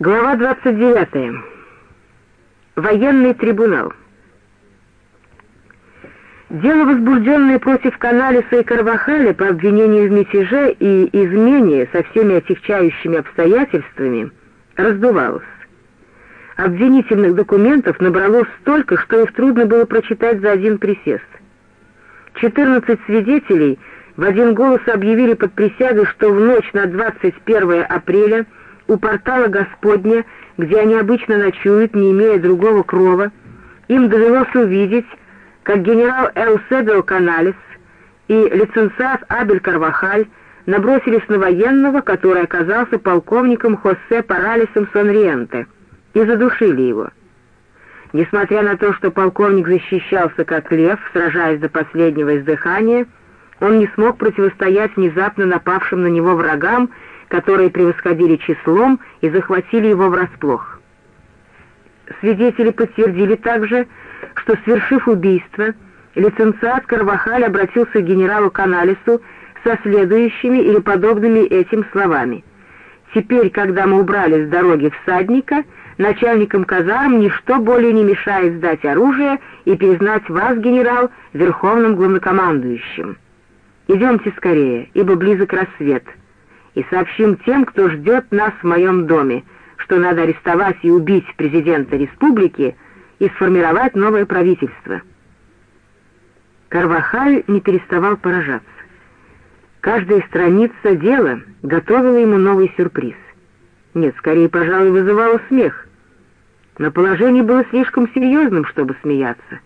Глава 29. Военный трибунал. Дело, возбужденное против Каналиса и Карвахаля по обвинению в мятеже и измене со всеми отягчающими обстоятельствами, раздувалось. Обвинительных документов набралось столько, что их трудно было прочитать за один присест. 14 свидетелей в один голос объявили под присягой, что в ночь на 21 апреля у портала Господня, где они обычно ночуют, не имея другого крова, им довелось увидеть, как генерал Эусебио Каналес и лицензиат Абель Карвахаль набросились на военного, который оказался полковником Хосе Паралисом Сонриенте, и задушили его. Несмотря на то, что полковник защищался как лев, сражаясь до последнего издыхания, он не смог противостоять внезапно напавшим на него врагам которые превосходили числом и захватили его врасплох. Свидетели подтвердили также, что, свершив убийство, лиценциат Карвахаль обратился к генералу Каналису со следующими или подобными этим словами. «Теперь, когда мы убрали с дороги всадника, начальникам казарм ничто более не мешает сдать оружие и признать вас, генерал, верховным главнокомандующим. Идемте скорее, ибо близок рассвет» и сообщим тем, кто ждет нас в моем доме, что надо арестовать и убить президента республики и сформировать новое правительство. Карвахаль не переставал поражаться. Каждая страница дела готовила ему новый сюрприз. Нет, скорее, пожалуй, вызывало смех. Но положение было слишком серьезным, чтобы смеяться.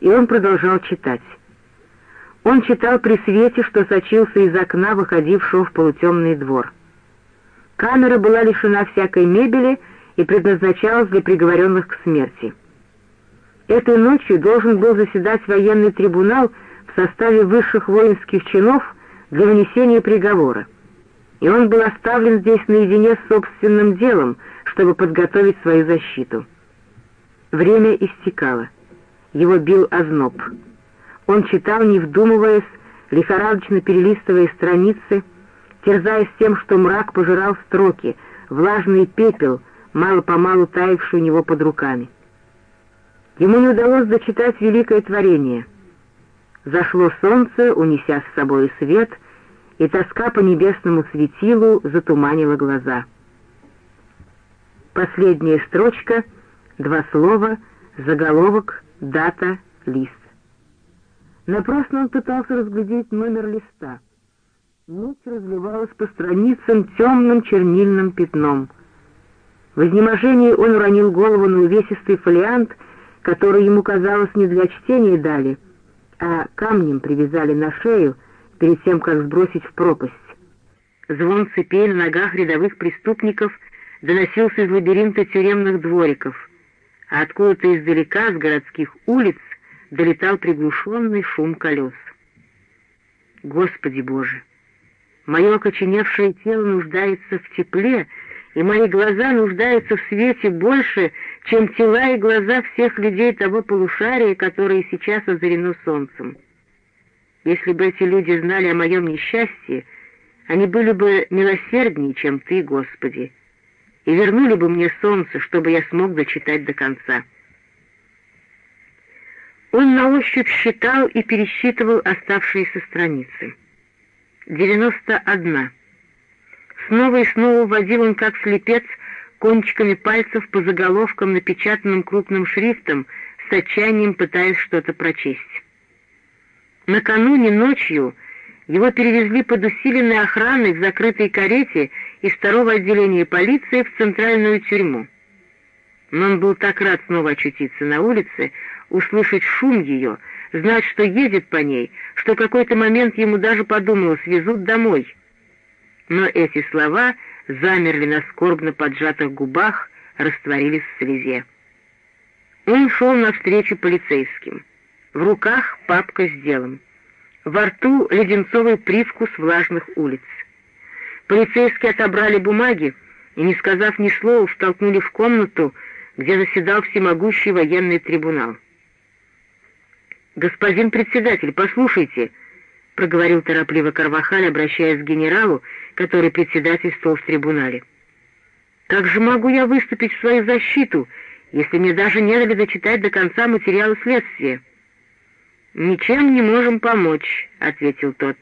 И он продолжал читать. Он читал при свете, что сочился из окна, выходившего в полутемный двор. Камера была лишена всякой мебели и предназначалась для приговоренных к смерти. Этой ночью должен был заседать военный трибунал в составе высших воинских чинов для вынесения приговора. И он был оставлен здесь наедине с собственным делом, чтобы подготовить свою защиту. Время истекало. Его бил озноб. Он читал, не вдумываясь, лихорадочно перелистывая страницы, терзаясь тем, что мрак пожирал строки, влажный пепел, мало-помалу таявший у него под руками. Ему не удалось дочитать великое творение. Зашло солнце, унеся с собой свет, и тоска по небесному светилу затуманила глаза. Последняя строчка, два слова, заголовок, дата, лист. Напрасно он пытался разглядеть номер листа. Ночь разливалась по страницам темным чернильным пятном. В изнеможении он уронил голову на увесистый фолиант, который ему казалось не для чтения дали, а камнем привязали на шею перед тем, как сбросить в пропасть. Звон цепей на ногах рядовых преступников доносился из лабиринта тюремных двориков, а откуда-то издалека, с городских улиц, долетал приглушенный шум колес. Господи Боже! Мое окоченевшее тело нуждается в тепле, и мои глаза нуждаются в свете больше, чем тела и глаза всех людей того полушария, которое сейчас озарено солнцем. Если бы эти люди знали о моем несчастье, они были бы милосерднее, чем Ты, Господи, и вернули бы мне солнце, чтобы я смог дочитать до конца». Он на ощупь считал и пересчитывал оставшиеся страницы. Девяносто одна. Снова и снова водил он, как слепец, кончиками пальцев по заголовкам, напечатанным крупным шрифтом, с отчаянием пытаясь что-то прочесть. Накануне ночью его перевезли под усиленной охраной в закрытой карете из второго отделения полиции в центральную тюрьму. Но он был так рад снова очутиться на улице, услышать шум ее, знать, что едет по ней, что какой-то момент ему даже подумалось, везут домой. Но эти слова замерли на скорбно поджатых губах, растворились в слезе. Он шел навстречу полицейским. В руках папка с делом. Во рту леденцовый привкус влажных улиц. Полицейские отобрали бумаги и, не сказав ни слова, втолкнули в комнату, где заседал всемогущий военный трибунал. «Господин председатель, послушайте», — проговорил торопливо Карвахаль, обращаясь к генералу, который председательствовал в трибунале. Как же могу я выступить в свою защиту, если мне даже не дали дочитать до конца материалы следствия?» «Ничем не можем помочь», — ответил тот.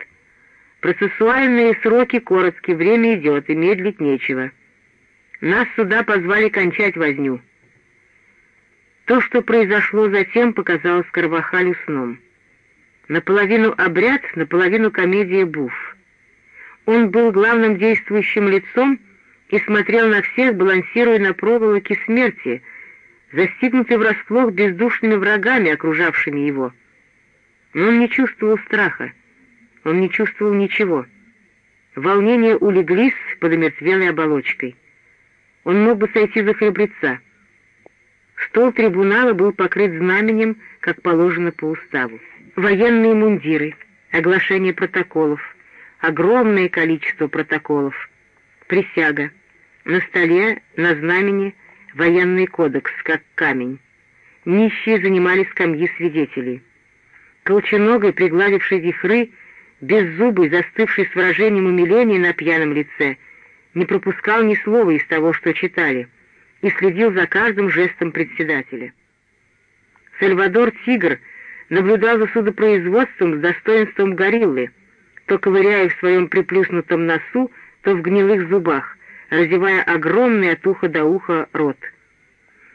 «Процессуальные сроки короткие, время идет, и медлить нечего. Нас сюда позвали кончать возню». То, что произошло затем, показалось Карвахалю сном. Наполовину обряд, наполовину комедия Буф. Он был главным действующим лицом и смотрел на всех, балансируя на проволоке смерти, застигнутый врасплох бездушными врагами, окружавшими его. Но он не чувствовал страха, он не чувствовал ничего. Волнения улеглись под омертвелой оболочкой. Он мог бы сойти за храбреца. Стол трибунала был покрыт знаменем, как положено по уставу. Военные мундиры, оглашение протоколов, огромное количество протоколов, присяга. На столе, на знамени, военный кодекс, как камень. Нищие занимали скамьи свидетелей. Колченогой, пригладивший вихры, беззубый, застывший с выражением умиления на пьяном лице, не пропускал ни слова из того, что читали, и следил за каждым жестом председателя. Сальвадор Тигр наблюдал за судопроизводством с достоинством гориллы, то ковыряя в своем приплюснутом носу, то в гнилых зубах, разевая огромный от уха до уха рот.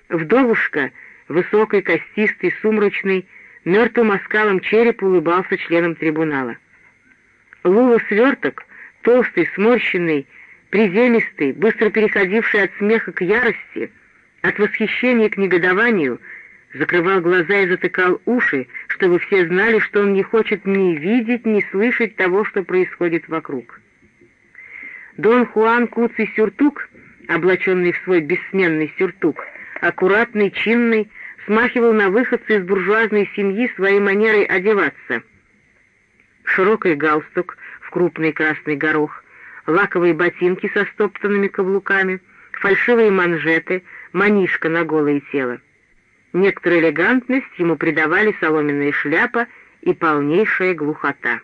Вдовушка, высокий, костистый, сумрачный, Мертвым оскалом череп улыбался членом трибунала. Лула сверток, толстый, сморщенный, приземистый, быстро переходивший от смеха к ярости, от восхищения к негодованию, закрывал глаза и затыкал уши, чтобы все знали, что он не хочет ни видеть, ни слышать того, что происходит вокруг. Дон Хуан Куций Сюртук, облаченный в свой бессменный сюртук, аккуратный, чинный, смахивал на выходца из буржуазной семьи своей манерой одеваться. Широкий галстук в крупный красный горох, лаковые ботинки со стоптанными каблуками, фальшивые манжеты, манишка на голое тело. Некоторую элегантность ему придавали соломенная шляпа и полнейшая глухота.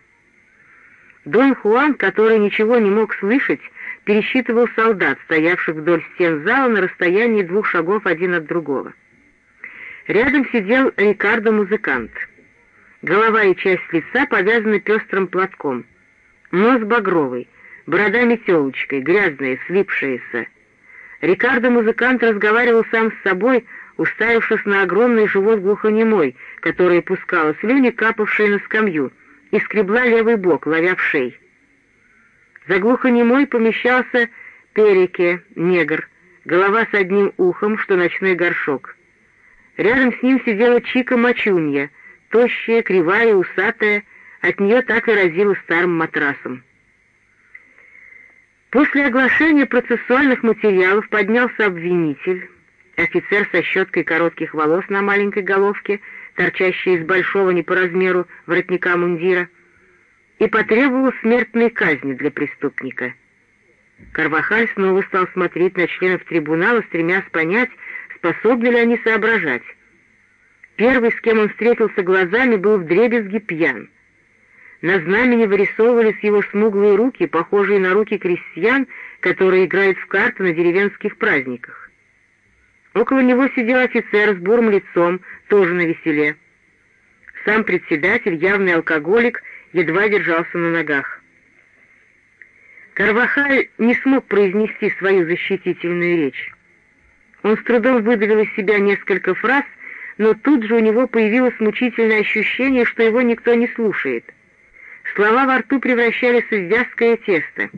Дон Хуан, который ничего не мог слышать, пересчитывал солдат, стоявших вдоль стен зала на расстоянии двух шагов один от другого. Рядом сидел Рикардо-музыкант. Голова и часть лица повязаны пестрым платком. Нос багровый, борода метелочкой, грязная, слипшаяся. Рикардо-музыкант разговаривал сам с собой, уставившись на огромный живот глухонемой, который пускала слюни, капавшие на скамью, и скребла левый бок, ловя в шей. За глухонемой помещался Переке, негр, голова с одним ухом, что ночной горшок — Рядом с ним сидела Чика Мачунья, тощая, кривая, усатая, от нее так и разила старым матрасом. После оглашения процессуальных материалов поднялся обвинитель, офицер со щеткой коротких волос на маленькой головке, торчащей из большого не по размеру воротника мундира, и потребовал смертной казни для преступника. Карвахаль снова стал смотреть на членов трибунала, стремясь понять, способны ли они соображать. Первый, с кем он встретился глазами, был вдребезги пьян. На знамени вырисовывались его смуглые руки, похожие на руки крестьян, которые играют в карты на деревенских праздниках. Около него сидел офицер с бурым лицом, тоже на веселе. Сам председатель, явный алкоголик, едва держался на ногах. Карвахаль не смог произнести свою защитительную речь. Он с трудом выдавил из себя несколько фраз, но тут же у него появилось мучительное ощущение, что его никто не слушает. Слова во рту превращались в вязкое тесто.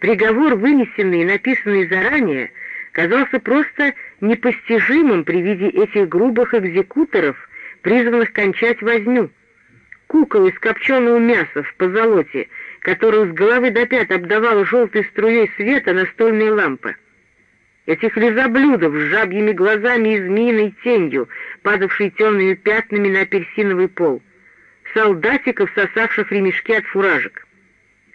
Приговор, вынесенный и написанный заранее, казался просто непостижимым при виде этих грубых экзекуторов, призванных кончать возню. Кукол из копченого мяса в позолоте, которую с головы до пят обдавала желтой струей света настольная лампа этих лизоблюдов с жабьими глазами и змеиной тенью, падавшей темными пятнами на апельсиновый пол, солдатиков, сосавших ремешки от фуражек.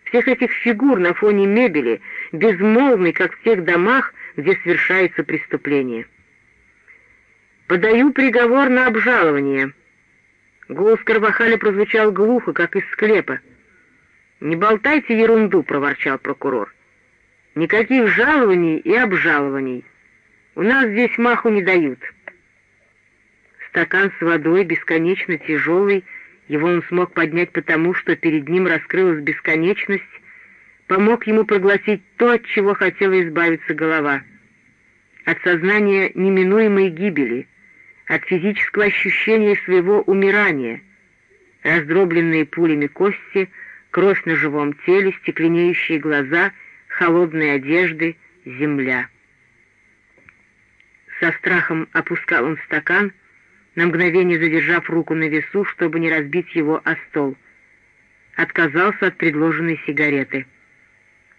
Всех этих фигур на фоне мебели, безмолвной, как в тех домах, где совершается преступление. «Подаю приговор на обжалование». Голос Карвахаля прозвучал глухо, как из склепа. «Не болтайте ерунду», — проворчал прокурор. Никаких жалований и обжалований. У нас здесь маху не дают. Стакан с водой, бесконечно тяжелый, его он смог поднять потому, что перед ним раскрылась бесконечность, помог ему проглотить то, от чего хотела избавиться голова. От сознания неминуемой гибели, от физического ощущения своего умирания, раздробленные пулями кости, кровь на живом теле, стекленеющие глаза, холодные одежды, земля. Со страхом опускал он стакан, на мгновение задержав руку на весу, чтобы не разбить его о стол. Отказался от предложенной сигареты.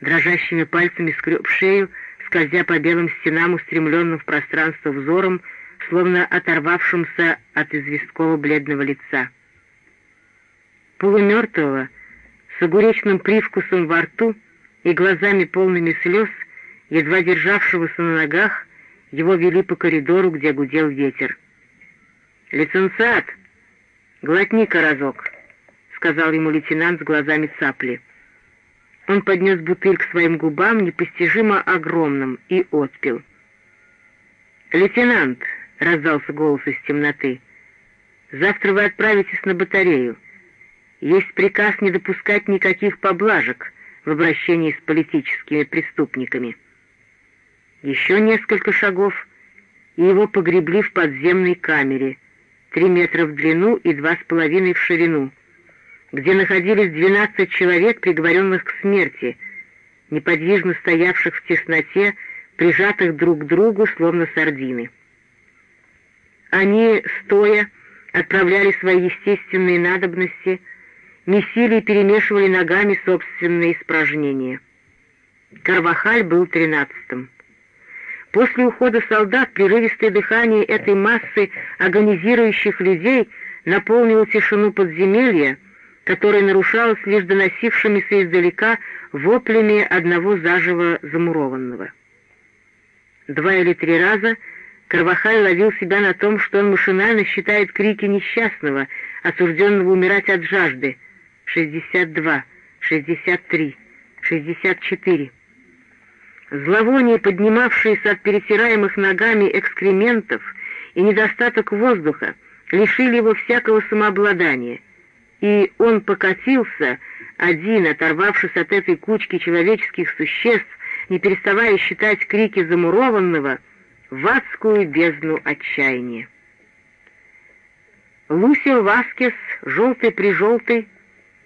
Дрожащими пальцами скреб шею, скользя по белым стенам, устремленным в пространство взором, словно оторвавшимся от известкового бледного лица. Полумертвого, с огуречным привкусом во рту и глазами полными слез, едва державшегося на ногах, его вели по коридору, где гудел ветер. «Лицензиат, глотни-ка разок», — сказал ему лейтенант с глазами цапли. Он поднес бутыль к своим губам, непостижимо огромным, и отпил. «Лейтенант», — раздался голос из темноты, — «завтра вы отправитесь на батарею. Есть приказ не допускать никаких поблажек в обращении с политическими преступниками». Еще несколько шагов, и его погребли в подземной камере — три метра в длину и два с половиной в ширину, где находились двенадцать человек, приговоренных к смерти, неподвижно стоявших в тесноте, прижатых друг к другу, словно сардины. Они, стоя, отправляли свои естественные надобности, месили и перемешивали ногами собственные испражнения. Карвахаль был тринадцатым. После ухода солдат прерывистое дыхание этой массы агонизирующих людей наполнило тишину подземелья, которая нарушалась лишь доносившимися издалека воплями одного заживо замурованного. Два или три раза Карвахаль ловил себя на том, что он машинально считает крики несчастного, осужденного умирать от жажды. «Шестьдесят два, шестьдесят три, шестьдесят четыре». Зловоние, поднимавшееся от перетираемых ногами экскрементов и недостаток воздуха, лишили его всякого самообладания, и он покатился, один, оторвавшись от этой кучки человеческих существ, не переставая считать крики замурованного, в адскую бездну отчаяния. Лусио Васкес, желтый-прижелтый,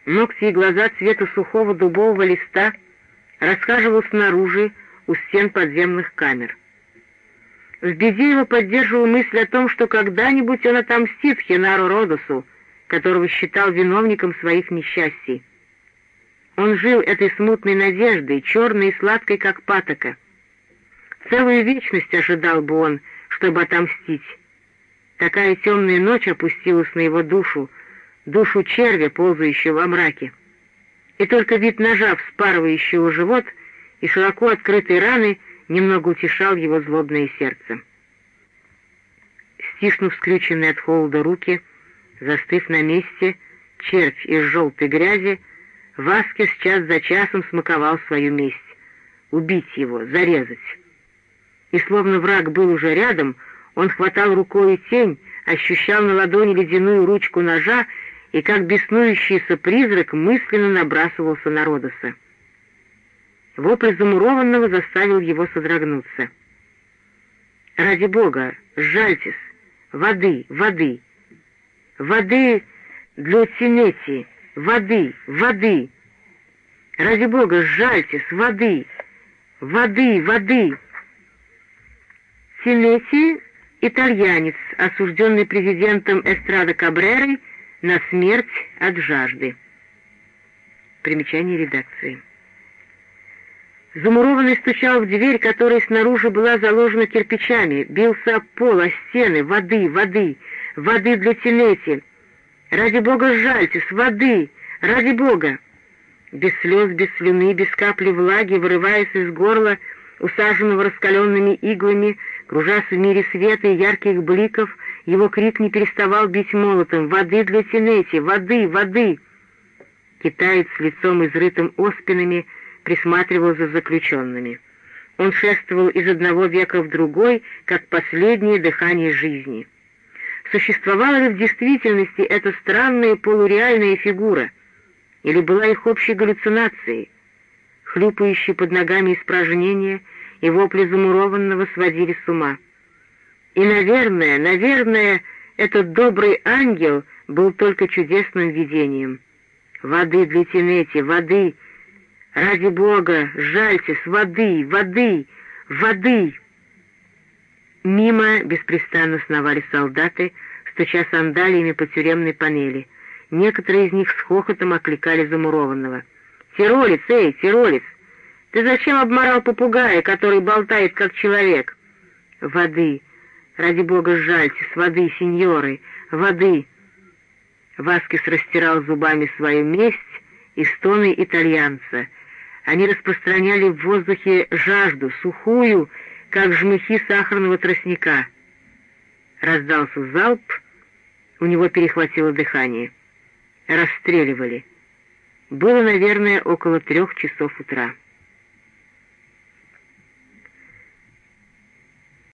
ногти и глаза цвета сухого дубового листа, расхаживал снаружи, у стен подземных камер. В беде его поддерживала мысль о том, что когда-нибудь он отомстит Хенару Родосу, которого считал виновником своих несчастий. Он жил этой смутной надеждой, черной и сладкой, как патока. Целую вечность ожидал бы он, чтобы отомстить. Такая темная ночь опустилась на его душу, душу червя, ползающего во мраке. И только вид ножа, вспарывающего живот — и широко открытые раны немного утешал его злобное сердце. Стиснув скрюченные от холода руки, застыв на месте, червь из желтой грязи, Васкес час за часом смаковал свою месть. Убить его, зарезать. И словно враг был уже рядом, он хватал рукой тень, ощущал на ладони ледяную ручку ножа и, как беснующийся призрак, мысленно набрасывался на Родоса. Вопль замурованного заставил его содрогнуться. «Ради Бога, сжальтесь! Воды, воды! Воды для Тинети! Воды, воды! Ради Бога, сжальтесь! Воды! Воды, воды!» Тинети — итальянец, осужденный президентом Эстрада Кабрерой на смерть от жажды. Примечание редакции. Замурованный стучал в дверь, которая снаружи была заложена кирпичами, бился об пол, о стены, воды, воды, воды для Тинети. «Ради Бога, сжальтесь, воды! Ради Бога!» Без слез, без слюны, без капли влаги, вырываясь из горла, усаженного раскаленными иглами, кружась в мире света и ярких бликов, его крик не переставал бить молотом «Воды для Тинети! Воды! Воды!» Китаец с лицом изрытым оспинами — присматривал за заключенными. Он шествовал из одного века в другой, как последнее дыхание жизни. Существовала ли в действительности эта странная полуреальная фигура, или была их общей галлюцинацией? Хлюпающие под ногами испражнения и вопли замурованного сводили с ума. И, наверное, наверное, этот добрый ангел был только чудесным видением. Воды для Тинети, воды! Ради Бога, жальтесь, воды, воды, воды! Мимо беспрестанно сновали солдаты, стуча сандалиями по тюремной панели. Некоторые из них с хохотом окликали замурованного. «Тиролец, эй, тиролец! Ты зачем обморал попугая, который болтает как человек?» «Воды! Ради бога, жальтесь, воды, сеньоры, воды!» Васкис растирал зубами свою месть и стоны итальянца. Они распространяли в воздухе жажду, сухую, как жмыхи сахарного тростника. Раздался залп, у него перехватило дыхание. Расстреливали. Было, наверное, около трех часов утра.